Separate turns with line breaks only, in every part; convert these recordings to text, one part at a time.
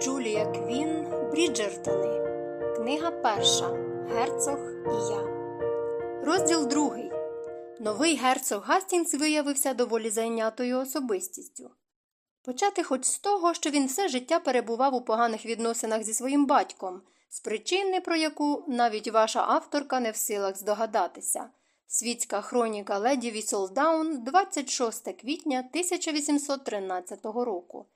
Джулія Квін Бріджертони. Книга перша. Герцог і я. Розділ другий. Новий герцог Гастінгс виявився доволі зайнятою особистістю. Почати хоч з того, що він все життя перебував у поганих відносинах зі своїм батьком, з причини, про яку навіть ваша авторка не в силах здогадатися. Світська хроніка леді Вісолдаун, 26 квітня 1813 року.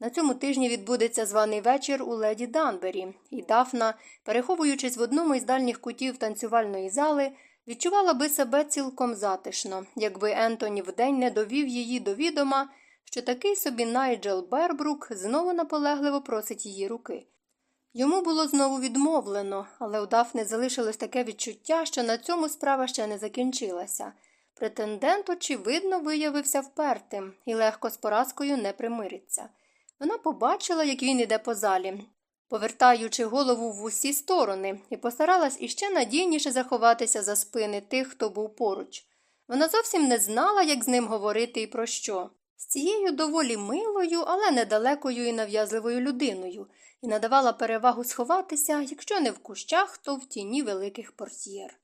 На цьому тижні відбудеться званий вечір у леді Данбері, і Дафна, переховуючись в одному із дальніх кутів танцювальної зали, відчувала би себе цілком затишно, якби Ентоні вдень не довів її до відома, що такий собі Найджел Бербрук знову наполегливо просить її руки. Йому було знову відмовлено, але у Дафни залишилось таке відчуття, що на цьому справа ще не закінчилася. Претендент, очевидно, виявився впертим і легко з поразкою не примириться. Вона побачила, як він іде по залі, повертаючи голову в усі сторони, і постаралась іще надійніше заховатися за спини тих, хто був поруч. Вона зовсім не знала, як з ним говорити і про що. З цією доволі милою, але недалекою і нав'язливою людиною, і надавала перевагу сховатися, якщо не в кущах, то в тіні великих портьєр.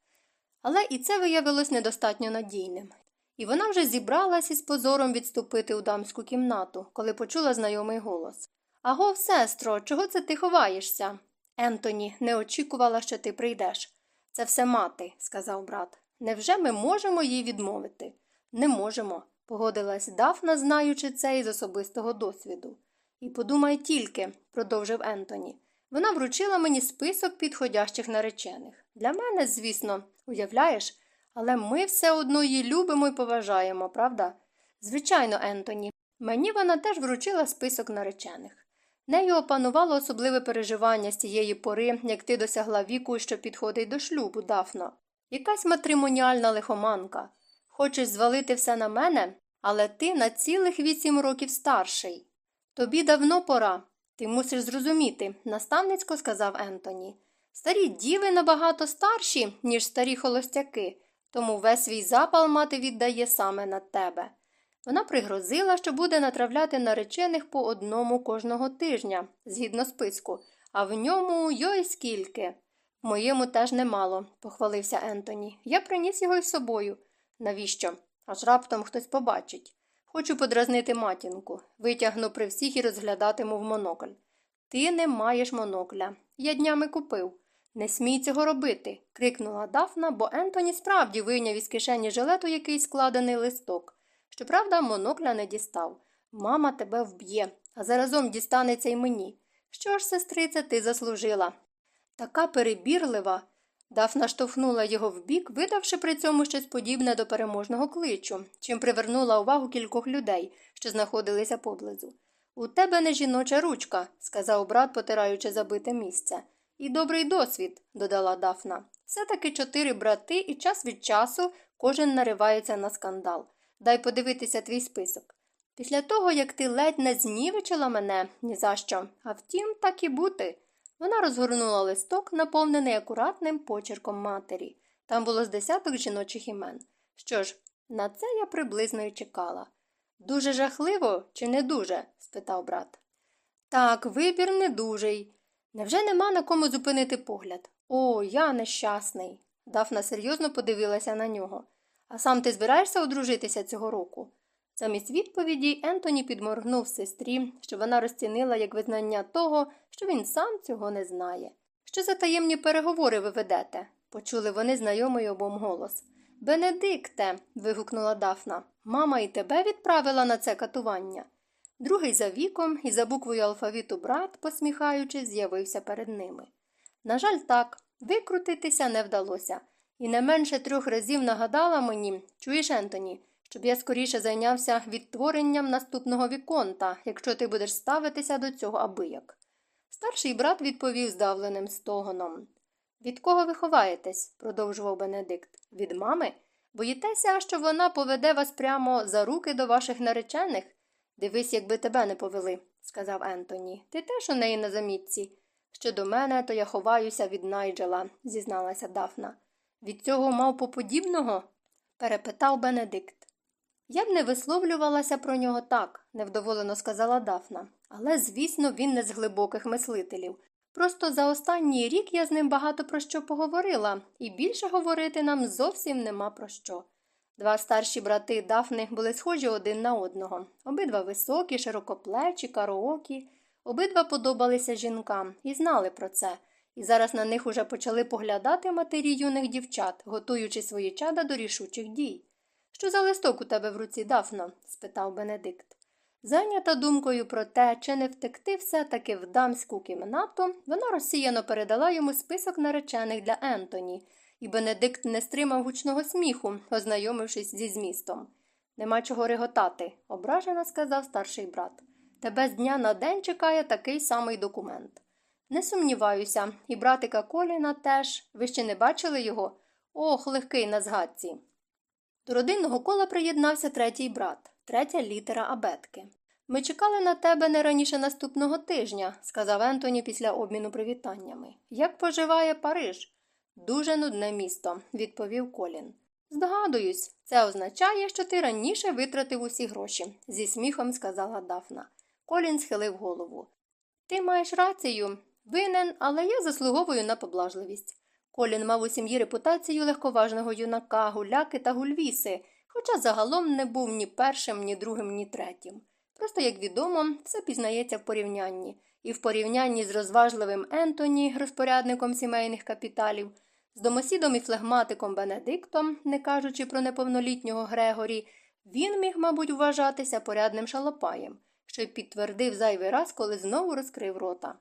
Але і це виявилось недостатньо надійним. І вона вже зібралась із позором відступити у дамську кімнату, коли почула знайомий голос. Агов, сестро, чого це ти ховаєшся? Ентоні не очікувала, що ти прийдеш. Це все мати, сказав брат. Невже ми можемо їй відмовити? Не можемо, погодилась Дафна, знаючи це із особистого досвіду. І подумай тільки, продовжив Ентоні. Вона вручила мені список підходящих наречених. Для мене, звісно, уявляєш, але ми все одно її любимо і поважаємо, правда? Звичайно, Ентоні. Мені вона теж вручила список наречених. Нею опанувало особливе переживання з тієї пори, як ти досягла віку, що підходить до шлюбу, Дафно. Якась матримоніальна лихоманка. Хочеш звалити все на мене, але ти на цілих вісім років старший. Тобі давно пора. Ти мусиш зрозуміти, наставницько сказав Ентоні. Старі діви набагато старші, ніж старі холостяки, тому весь свій запал мати віддає саме на тебе. Вона пригрозила, що буде натравляти наречених по одному кожного тижня, згідно списку, а в ньому йой скільки. В моєму теж немало, похвалився Ентоні. Я приніс його із собою. Навіщо? Аж раптом хтось побачить. Хочу подразнити матінку. Витягну при всіх і розглядатиму в монокль. Ти не маєш монокля. Я днями купив. Не смій цього робити. крикнула Дафна, бо Ентоні справді вийняв із кишені жилету якийсь складений листок. Щоправда, монокля не дістав. Мама тебе вб'є, а заразом дістанеться й мені. Що ж, сестриця, ти заслужила? Така перебірлива. Дафна штовхнула його вбік, видавши при цьому щось подібне до переможного кличу, чим привернула увагу кількох людей, що знаходилися поблизу. У тебе не жіноча ручка, сказав брат, потираючи забите місце. І добрий досвід, додала Дафна. Все таки чотири брати, і час від часу кожен наривається на скандал. Дай подивитися твій список. Після того, як ти ледь не знівечила мене ні за що, а втім, так і бути. Вона розгорнула листок, наповнений акуратним почерком матері. Там було з десяток жіночих імен. Що ж, на це я приблизно й чекала. Дуже жахливо чи не дуже? спитав брат. Так, вибір не дужий. Невже нема на кому зупинити погляд? О, я нещасний. Дафна серйозно подивилася на нього. А сам ти збираєшся одружитися цього року? Замість відповіді Ентоні підморгнув сестрі, що вона розцінила як визнання того, що він сам цього не знає. Що за таємні переговори ви ведете? почули вони знайомий обом голос. Бенедикте. вигукнула Дафна. Мама і тебе відправила на це катування. Другий за віком і за буквою алфавіту брат, посміхаючись, з'явився перед ними. На жаль, так, викрутитися не вдалося, і не менше трьох разів нагадала мені, чуєш, Ентоні, щоб я скоріше зайнявся відтворенням наступного віконта, якщо ти будеш ставитися до цього абияк. Старший брат відповів здавленим стогоном. Від кого ви ховаєтесь? продовжував Бенедикт. Від мами? Боїтеся, що вона поведе вас прямо за руки до ваших наречених? Дивись, якби тебе не повели, сказав Ентоні. Ти теж у неї на замітці. Щодо мене, то я ховаюся від Найджела, зізналася Дафна. Від цього мавпоподібного? перепитав Бенедикт. Я б не висловлювалася про нього так, невдоволено сказала Дафна. Але, звісно, він не з глибоких мислителів. Просто за останній рік я з ним багато про що поговорила, і більше говорити нам зовсім нема про що. Два старші брати Дафни були схожі один на одного. Обидва високі, широкоплечі, кароокі, обидва подобалися жінкам і знали про це, і зараз на них уже почали поглядати матері юних дівчат, готуючи свої чада до рішучих дій. Що за листок у тебе в руці, Дафно? спитав Бенедикт. Зайнята думкою про те, чи не втекти все-таки в дамську кімнату, вона розсіяно передала йому список наречених для Ентоні, і Бенедикт не стримав гучного сміху, ознайомившись зі змістом. Нема чого реготати, ображено сказав старший брат. Тебе з дня на день чекає такий самий документ. Не сумніваюся, і братика Коліна теж. Ви ще не бачили його? Ох, легкий на згадці. До родинного кола приєднався третій брат, третя літера абетки. Ми чекали на тебе не раніше наступного тижня, сказав Ентоні після обміну привітаннями. Як поживає Париж? Дуже нудне місто, відповів Колін. Здогадуюсь, це означає, що ти раніше витратив усі гроші, зі сміхом сказала Дафна. Колін схилив голову. Ти маєш рацію. Винен, але я заслуговую на поблажливість. Колін мав у сім'ї репутацію легковажного юнака, гуляки та гульвіси, хоча загалом не був ні першим, ні другим, ні третім. Просто, як відомо, все пізнається в порівнянні, і в порівнянні з розважливим Ентоні, розпорядником сімейних капіталів, з домосідом і флегматиком Бенедиктом, не кажучи про неповнолітнього Грегорі, він міг, мабуть, вважатися порядним шалопаєм, що й підтвердив зайвий раз, коли знову розкрив рота.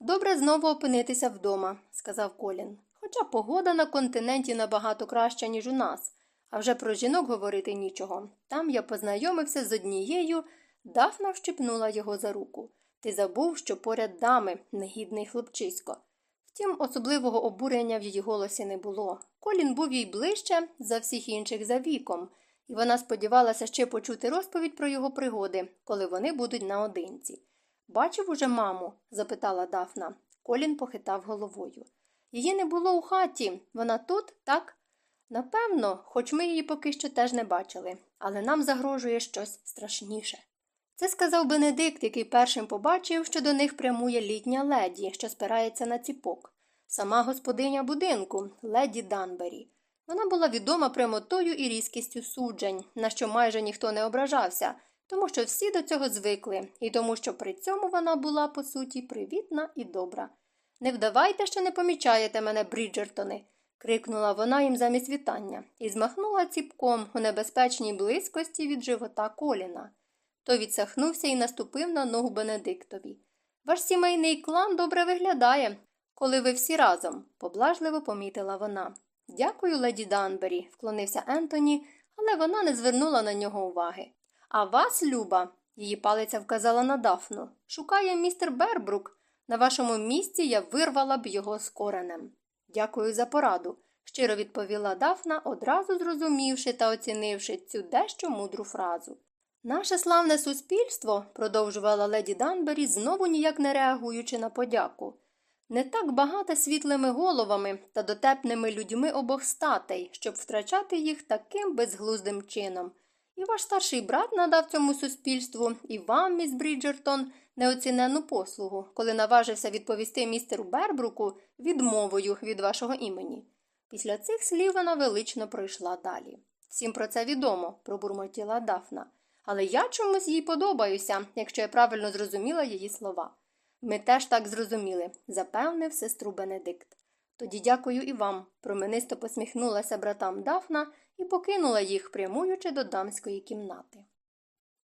Добре знову опинитися вдома, сказав Колін. Хоча погода на континенті набагато краща, ніж у нас, а вже про жінок говорити нічого. Там я познайомився з однією, Дафна вщипнула його за руку. Ти забув, що поряд дами, негідний хлопчисько. Втім, особливого обурення в її голосі не було. Колін був їй ближче за всіх інших за віком, і вона сподівалася ще почути розповідь про його пригоди, коли вони будуть наодинці. Бачив уже маму? запитала Дафна. Колін похитав головою. Її не було у хаті. Вона тут, так? Напевно, хоч ми її поки що теж не бачили, але нам загрожує щось страшніше. Це сказав Бенедикт, який першим побачив, що до них прямує літня леді, що спирається на ціпок. Сама господиня будинку, леді Данбері. Вона була відома прямотою і різкістю суджень, на що майже ніхто не ображався, тому що всі до цього звикли, і тому, що при цьому вона була, по суті, привітна і добра. Не вдавайте, що не помічаєте мене, Бріджертони, крикнула вона їм замість вітання і змахнула ціпком у небезпечній близькості від живота коліна. Той відсахнувся і наступив на ногу Бенедиктові. Ваш сімейний клан добре виглядає, коли ви всі разом, поблажливо помітила вона. Дякую, леді Данбері, вклонився Ентоні, але вона не звернула на нього уваги. А вас, Люба, її палиця вказала на Дафну, шукає містер Бербрук. На вашому місці я вирвала б його з коренем. Дякую за пораду, щиро відповіла Дафна, одразу зрозумівши та оцінивши цю дещо мудру фразу. Наше славне суспільство, продовжувала леді Данбері, знову ніяк не реагуючи на подяку. Не так багато світлими головами та дотепними людьми обох статей, щоб втрачати їх таким безглуздим чином. І ваш старший брат надав цьому суспільству, і вам, міс Бріджертон, неоцінену послугу, коли наважився відповісти містеру Бербруку відмовою від вашого імені. Після цих слів вона велично пройшла далі. Всім про це відомо, пробурмотіла Дафна. Але я чомусь їй подобаюся, якщо я правильно зрозуміла її слова. Ми теж так зрозуміли, запевнив сестру Бенедикт. Тоді дякую і вам, променисто посміхнулася братам Дафна і покинула їх, прямуючи до дамської кімнати.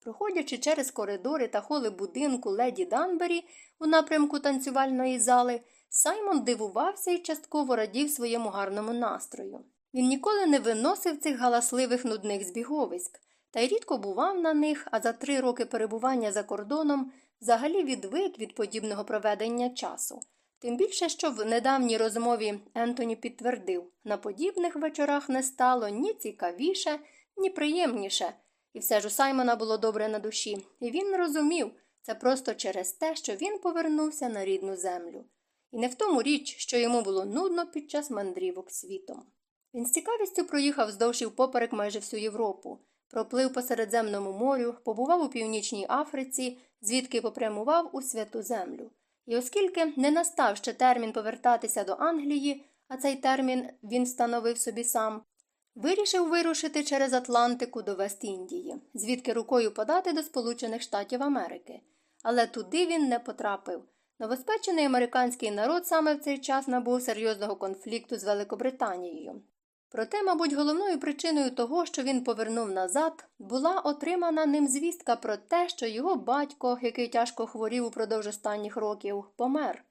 Проходячи через коридори та холи будинку леді Данбері у напрямку танцювальної зали, Саймон дивувався і частково радів своєму гарному настрою. Він ніколи не виносив цих галасливих нудних збіговиськ, та й рідко бував на них, а за три роки перебування за кордоном взагалі відвик від подібного проведення часу. Тим більше, що в недавній розмові Ентоні підтвердив на подібних вечорах не стало ні цікавіше, ні приємніше, і все ж у Саймона було добре на душі, і він розумів це просто через те, що він повернувся на рідну землю. І не в тому річ, що йому було нудно під час мандрівок світом. Він з цікавістю проїхав вздовж і впоперек майже всю Європу проплив по Середземному морю, побував у Північній Африці, звідки попрямував у святу землю. І оскільки не настав ще термін повертатися до Англії, а цей термін він встановив собі сам, вирішив вирушити через Атлантику до Вест-Індії, звідки рукою подати до Сполучених Штатів Америки. Але туди він не потрапив. Новоспечений американський народ саме в цей час набув серйозного конфлікту з Великобританією. Проте, мабуть, головною причиною того, що він повернув назад, була отримана ним звістка про те, що його батько, який тяжко хворів упродовж останніх років, помер.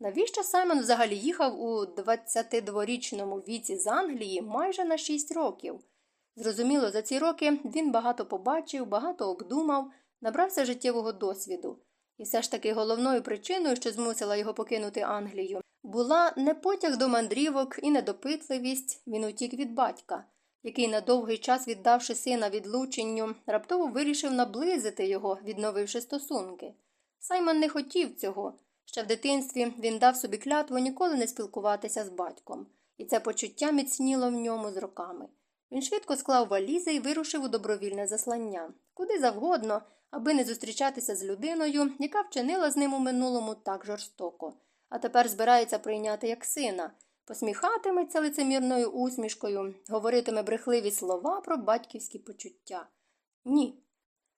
Навіщо Саймон взагалі їхав у 22-річному віці з Англії майже на 6 років? Зрозуміло, за ці роки він багато побачив, багато обдумав, набрався життєвого досвіду. І все ж таки головною причиною, що змусила його покинути Англію, була не потяг до мандрівок і недопитливість, він утік від батька, який на довгий час, віддавши сина відлученню, раптово вирішив наблизити його, відновивши стосунки. Саймон не хотів цього. Ще в дитинстві він дав собі клятву ніколи не спілкуватися з батьком, і це почуття міцніло в ньому з роками. Він швидко склав валізи і вирушив у добровільне заслання, куди завгодно, аби не зустрічатися з людиною, яка вчинила з ним у минулому так жорстоко, а тепер збирається прийняти як сина, посміхатиметься лицемірною усмішкою, говоритиме брехливі слова про батьківські почуття. Ні.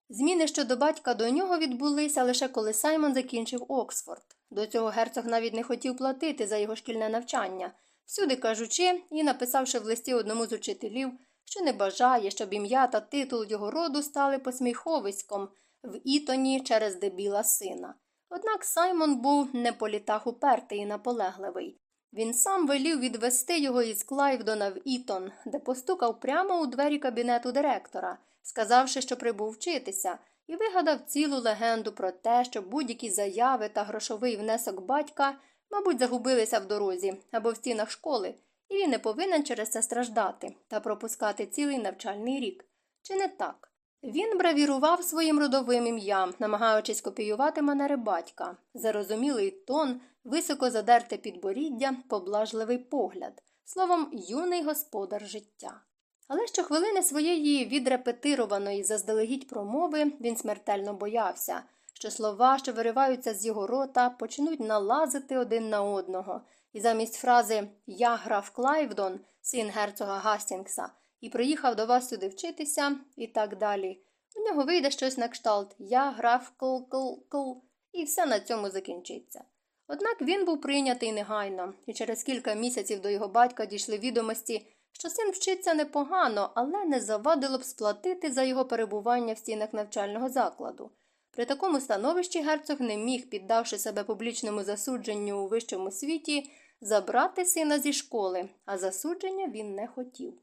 Зміни щодо батька до нього відбулися лише коли Саймон закінчив Оксфорд. До цього герцог навіть не хотів платити за його шкільне навчання, всюди кажучи і написавши в листі одному з учителів, що не бажає, щоб ім'я та титул його роду стали посміховиськом в Ітоні через дебіла сина. Однак Саймон був не по літах упертий і наполегливий. Він сам велів відвести його із Клайвдона в Ітон, де постукав прямо у двері кабінету директора, сказавши, що прибув вчитися, і вигадав цілу легенду про те, що будь-які заяви та грошовий внесок батька, мабуть, загубилися в дорозі або в стінах школи, і він не повинен через це страждати та пропускати цілий навчальний рік. Чи не так? Він бравірував своїм родовим ім'ям, намагаючись копіювати манери батька, зарозумілий тон, високо задерте підборіддя, поблажливий погляд, словом, юний господар життя. Але щохвилини своєї відрепетированої заздалегідь промови він смертельно боявся, що слова, що вириваються з його рота, почнуть налазити один на одного, і замість фрази Я граф Клайвдон, син герцога Гастінгса, і приїхав до вас сюди вчитися, і так далі. У нього вийде щось на кшталт Я граф кл-кл-кл, і все на цьому закінчиться. Однак він був прийнятий негайно, і через кілька місяців до його батька дійшли відомості, що син вчиться непогано, але не завадило б сплатити за його перебування в стінах навчального закладу. При такому становищі герцог не міг, піддавши себе публічному засудженню у вищому світі, забрати сина зі школи, а засудження він не хотів.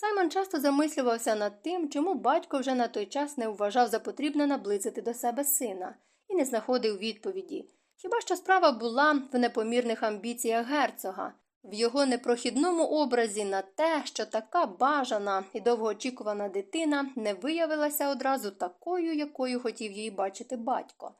Саймон часто замислювався над тим, чому батько вже на той час не вважав за потрібне наблизити до себе сина, і не знаходив відповіді. Хіба що справа була в непомірних амбіціях герцога, в його непрохідному образі на те, що така бажана і довгоочікувана дитина не виявилася одразу такою, якою хотів її бачити батько.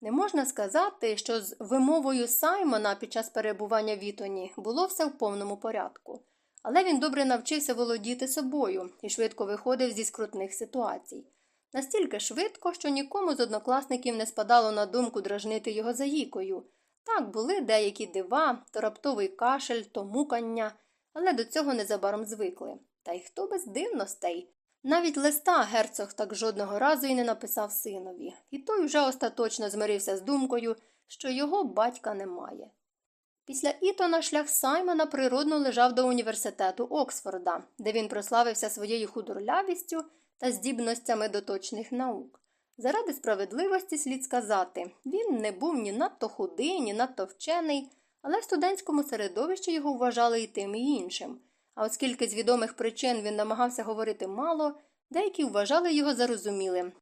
Не можна сказати, що з вимовою Саймона під час перебування в Ітоні було все в повному порядку, але він добре навчився володіти собою і швидко виходив зі скрутних ситуацій. Настільки швидко, що нікому з однокласників не спадало на думку дражнити його заїкою. Так, були деякі дива, то раптовий кашель, то мукання, але до цього незабаром звикли. Та й хто без дивностей? Навіть листа герцог так жодного разу і не написав синові, і той вже остаточно змирився з думкою, що його батька немає. Після Ітона шлях Саймона природно лежав до університету Оксфорда, де він прославився своєю худорлявістю та здібностями до точних наук. Заради справедливості слід сказати, він не був ні надто худий, ні надто вчений, але в студентському середовищі його вважали і тим і іншим. А оскільки з відомих причин він намагався говорити мало, деякі вважали його зарозумілим,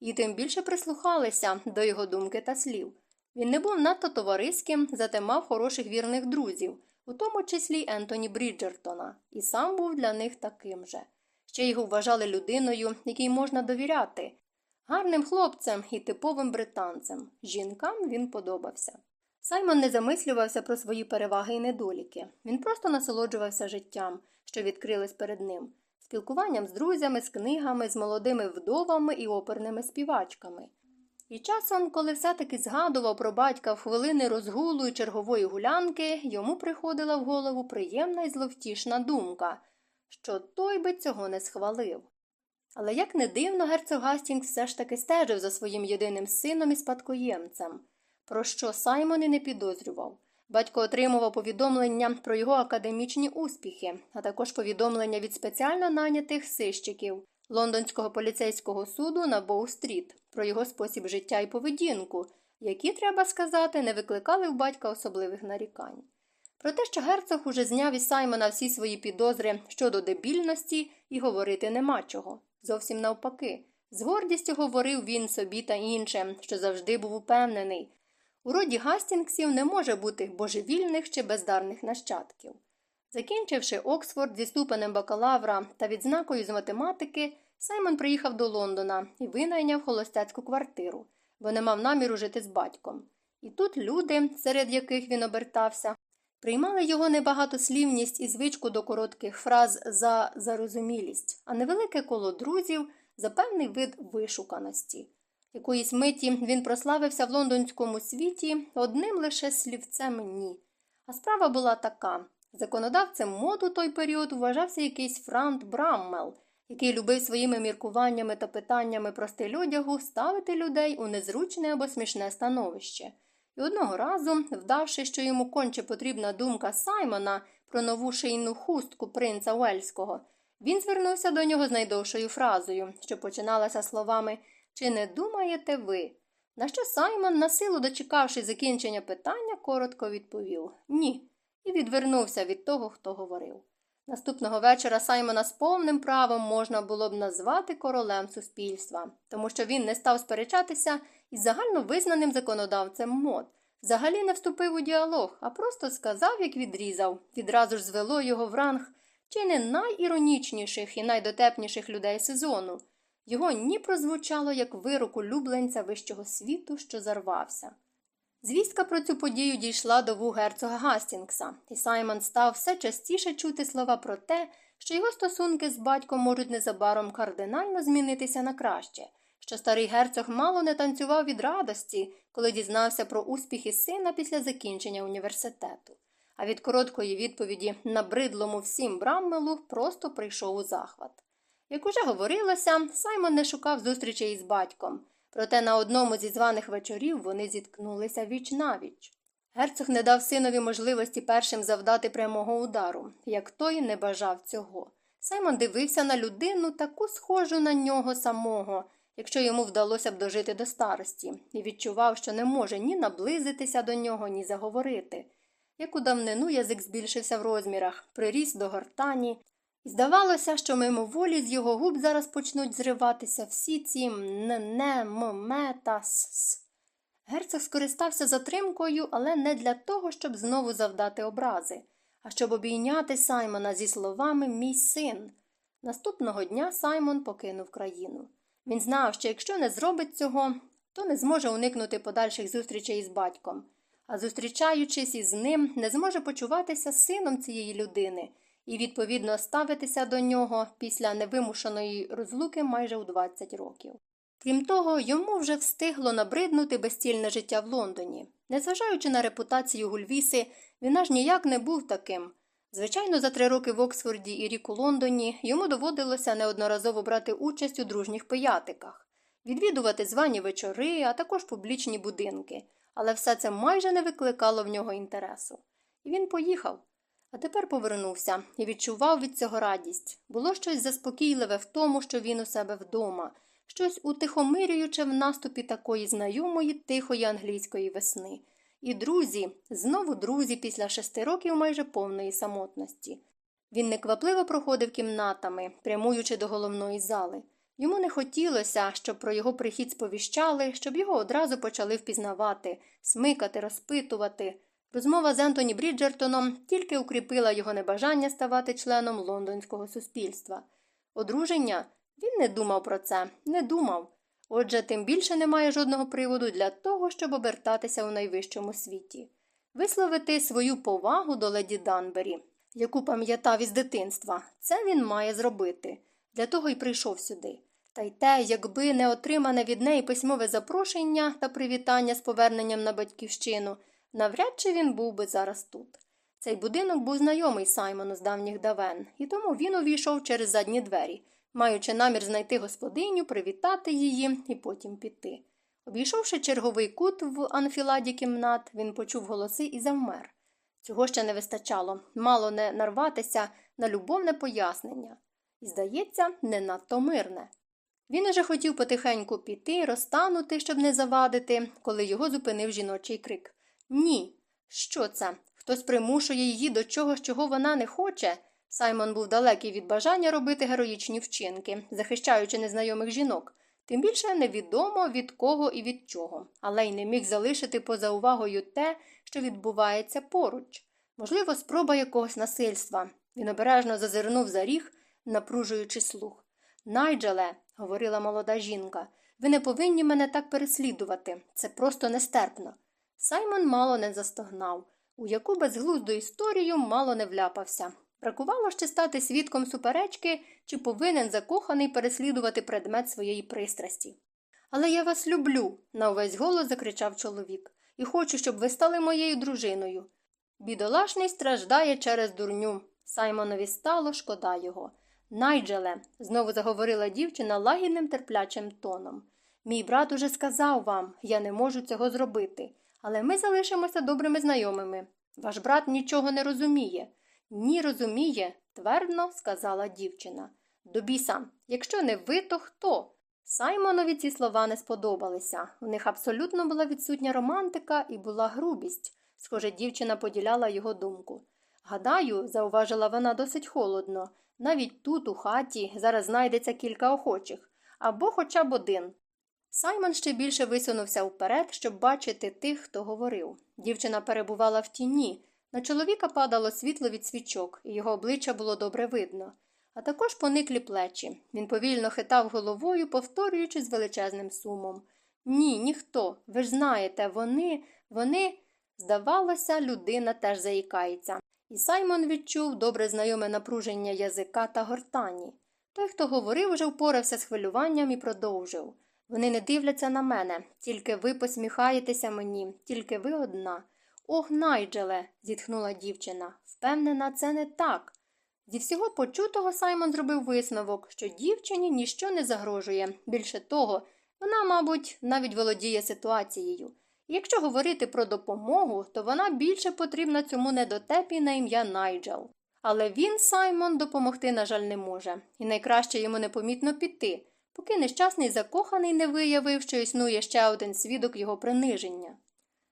і тим більше прислухалися до його думки та слів. Він не був надто товариським, зате мав хороших вірних друзів, у тому числі Ентоні Бріджертона, і сам був для них таким же. Ще його вважали людиною, якій можна довіряти, гарним хлопцем і типовим британцем. Жінкам він подобався. Саймон не замислювався про свої переваги і недоліки. Він просто насолоджувався життям, що відкрилось перед ним. спілкуванням з друзями, з книгами, з молодими вдовами і оперними співачками. І часом, коли все-таки згадував про батька в хвилини розгулу і чергової гулянки, йому приходила в голову приємна і зловтішна думка, що той би цього не схвалив. Але як не дивно, герцог Гастінгс все ж таки стежив за своїм єдиним сином і спадкоємцем, про що Саймон і не підозрював. Батько отримував повідомлення про його академічні успіхи, а також повідомлення від спеціально найнятих сищиків лондонського поліцейського суду на Боу-стріт про його спосіб життя і поведінку, які, треба сказати, не викликали в батька особливих нарікань. Про те, що герцог уже зняв із Саймона всі свої підозри щодо дебільності, і говорити нема чого. Зовсім навпаки. З гордістю говорив він собі та іншим, що завжди був упевнений. У роді Гастінгсів не може бути божевільних чи бездарних нащадків. Закінчивши Оксфорд зі ступенем бакалавра та відзнакою з математики, Саймон приїхав до Лондона і винайняв холостяцьку квартиру, бо не мав наміру жити з батьком. І тут люди, серед яких він обертався, приймали його небагатослівність і звичку до коротких фраз за зарозумілість, а невелике коло друзів за певний вид вишуканості. Якоїсь миті він прославився в лондонському світі одним лише слівцем ні. А справа була така законодавцем мод у той період вважався якийсь Франт Браммел, який любив своїми міркуваннями та питаннями про стиль ставити людей у незручне або смішне становище. І одного разу, вдавши, що йому конче потрібна думка Саймона про нову шийну хустку принца Уельського, він звернувся до нього з найдовшою фразою, що починалася словами Чи не думаєте ви? На що Саймон, на силу дочекавши закінчення питання, коротко відповів Ні, і відвернувся від того, хто говорив. Наступного вечора Саймона з повним правом можна було б назвати королем суспільства, тому що він не став сперечатися із загальновизнаним законодавцем мод, взагалі не вступив у діалог, а просто сказав, як відрізав, відразу ж звело його в ранг чи не найіронічніших і найдотепніших людей сезону. Його ні прозвучало як вирок улюбленця вищого світу, що зарвався. Звістка про цю подію дійшла до вух герцога Гастінгса, і Саймон став все частіше чути слова про те, що його стосунки з батьком можуть незабаром кардинально змінитися на краще, що старий герцог мало не танцював від радості, коли дізнався про успіхи сина після закінчення університету. А від короткої відповіді набридлому всім Браммелу просто прийшов у захват. Як уже говорилося, Саймон не шукав зустрічей із батьком. Проте на одному зі званих вечорів вони зіткнулися віч навіч. Герцог не дав синові можливості першим завдати прямого удару, як той не бажав цього. Саймон дивився на людину таку схожу на нього самого, якщо йому вдалося б дожити до старості, і відчував, що не може ні наблизитися до нього, ні заговорити. Як у давнину язик збільшився в розмірах, приріс до гортані, здавалося, що мимоволі з його губ зараз почнуть зриватися всі ці не ме та с. Герцог скористався затримкою, але не для того, щоб знову завдати образи, а щоб обійняти Саймона зі словами Мій син. Наступного дня Саймон покинув країну. Він знав, що якщо не зробить цього, то не зможе уникнути подальших зустрічей із батьком, а зустрічаючись із ним, не зможе почуватися сином цієї людини і, відповідно, ставитися до нього після невимушеної розлуки майже у 20 років. Крім того, йому вже встигло набриднути безцільне життя в Лондоні. Незважаючи на репутацію Гульвіси, він аж ніяк не був таким. Звичайно, за три роки в Оксфорді і рік у Лондоні йому доводилося неодноразово брати участь у дружніх пиятиках, відвідувати звані вечори, а також публічні будинки, але все це майже не викликало в нього інтересу. І він поїхав. А тепер повернувся і відчував від цього радість. Було щось заспокійливе в тому, що він у себе вдома, щось утихомирююче в наступі такої знайомої тихої англійської весни. І друзі, знову друзі, після шести років майже повної самотності. Він неквапливо проходив кімнатами, прямуючи до головної зали. Йому не хотілося, щоб про його прихід сповіщали, щоб його одразу почали впізнавати, смикати, розпитувати. Розмова з Ентоні Бріджертоном тільки укріпила його небажання ставати членом лондонського суспільства. Одруження він не думав про це, не думав. Отже, тим більше немає жодного приводу для того, щоб обертатися у найвищому світі, висловити свою повагу до леді Данбері. яку пам'ятав із дитинства. Це він має зробити. Для того й прийшов сюди. Та й те, якби не отримане від неї письмове запрошення та привітання з поверненням на батьківщину, навряд чи він був би зараз тут. Цей будинок був знайомий Саймону з давніх давен, і тому він увійшов через задні двері, маючи намір знайти господиню, привітати її і потім піти. Обійшовши черговий кут в анфіладі кімнат, він почув голоси і завмер. Цього ще не вистачало, мало не нарватися на любовне пояснення. І, здається, не надто мирне. Він уже хотів потихеньку піти, розтанути, щоб не завадити, коли його зупинив жіночий крик Ні. Що це? Хтось примушує її до чогось, чого вона не хоче. Саймон був далекий від бажання робити героїчні вчинки, захищаючи незнайомих жінок. Тим більше невідомо від кого і від чого, але й не міг залишити поза увагою те, що відбувається поруч. Можливо, спроба якогось насильства. Він обережно зазирнув за ріг, напружуючи слух. Найджеле, говорила молода жінка, ви не повинні мене так переслідувати. Це просто нестерпно. Саймон мало не застогнав, у яку безглузду історію мало не вляпався. Бракувало ще стати свідком суперечки, чи повинен закоханий переслідувати предмет своєї пристрасті. Але я вас люблю, на увесь голос закричав чоловік, і хочу, щоб ви стали моєю дружиною. Бідолашний страждає через дурню. Саймонові стало шкода його. Найджеле, знову заговорила дівчина лагідним терплячим тоном. Мій брат уже сказав вам, я не можу цього зробити, але ми залишимося добрими знайомими. Ваш брат нічого не розуміє. Ні, розуміє, твердно сказала дівчина. До біса, якщо не ви, то хто? Саймонові ці слова не сподобалися. У них абсолютно була відсутня романтика і була грубість. Схоже, дівчина поділяла його думку. Гадаю, зауважила вона досить холодно. Навіть тут, у хаті, зараз знайдеться кілька охочих або хоча б один. Саймон ще більше висунувся вперед, щоб бачити тих, хто говорив. Дівчина перебувала в тіні. На чоловіка падало світло від свічок, і його обличчя було добре видно, а також пониклі плечі. Він повільно хитав головою, повторюючи з величезним сумом. Ні, ніхто. Ви ж знаєте, вони, вони. Здавалося, людина теж заїкається. І Саймон відчув добре знайоме напруження язика та гортані. Той, хто говорив, уже впорався з хвилюванням і продовжив. Вони не дивляться на мене, тільки ви посміхаєтеся мені, тільки ви одна. Ох, Найджеле, зітхнула дівчина. Впевнена, це не так. Зі всього почутого Саймон зробив висновок, що дівчині ніщо не загрожує. Більше того, вона, мабуть, навіть володіє ситуацією. Якщо говорити про допомогу, то вона більше потрібна цьому недотепі на ім'я Найджел. Але він, Саймон, допомогти, на жаль, не може, і найкраще йому непомітно піти, поки нещасний закоханий не виявив, що існує ще один свідок його приниження.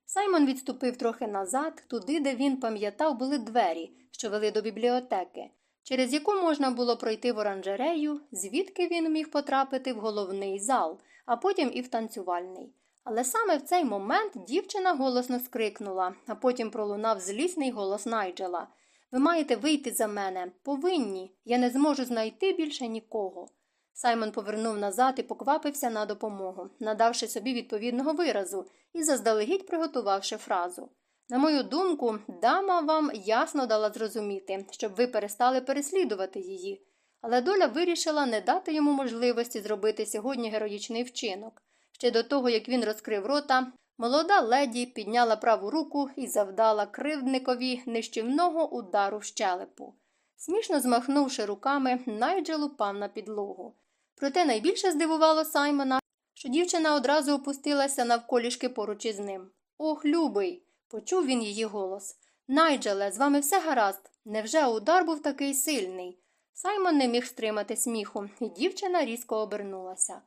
Саймон відступив трохи назад, туди, де він пам'ятав, були двері, що вели до бібліотеки, через яку можна було пройти в оранжерею, звідки він міг потрапити в головний зал, а потім і в танцювальний. Але саме в цей момент дівчина голосно скрикнула, а потім пролунав злісний голос Найджела. Ви маєте вийти за мене, повинні. Я не зможу знайти більше нікого. Саймон повернув назад і поквапився на допомогу, надавши собі відповідного виразу і заздалегідь приготувавши фразу. На мою думку, дама вам ясно дала зрозуміти, щоб ви перестали переслідувати її, але доля вирішила не дати йому можливості зробити сьогодні героїчний вчинок. Ще до того, як він розкрив рота, молода леді підняла праву руку і завдала кривдникові нищівного удару в щелепу. Смішно змахнувши руками, Найджел упав на підлогу. Проте найбільше здивувало Саймона, що дівчина одразу опустилася навколішки поруч із ним. Ох, любий, почув він її голос. Найджеле, з вами все гаразд. Невже удар був такий сильний? Саймон не міг стримати сміху, і дівчина різко обернулася.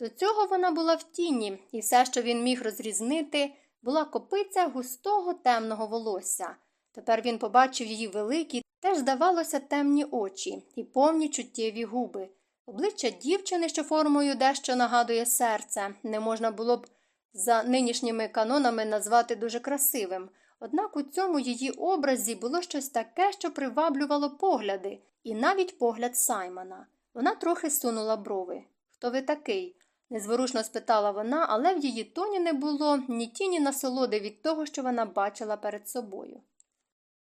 До цього вона була в тіні, і все, що він міг розрізнити, була копиця густого темного волосся. Тепер він побачив її великі, теж, здавалося, темні очі і повні чуттєві губи. Обличчя дівчини, що формою дещо нагадує серце, не можна було б за нинішніми канонами назвати дуже красивим, однак у цьому її образі було щось таке, що приваблювало погляди, і навіть погляд Саймона. Вона трохи сунула брови. Хто ви такий? незворушно спитала вона, але в її тоні не було ні тіні насолоди від того, що вона бачила перед собою.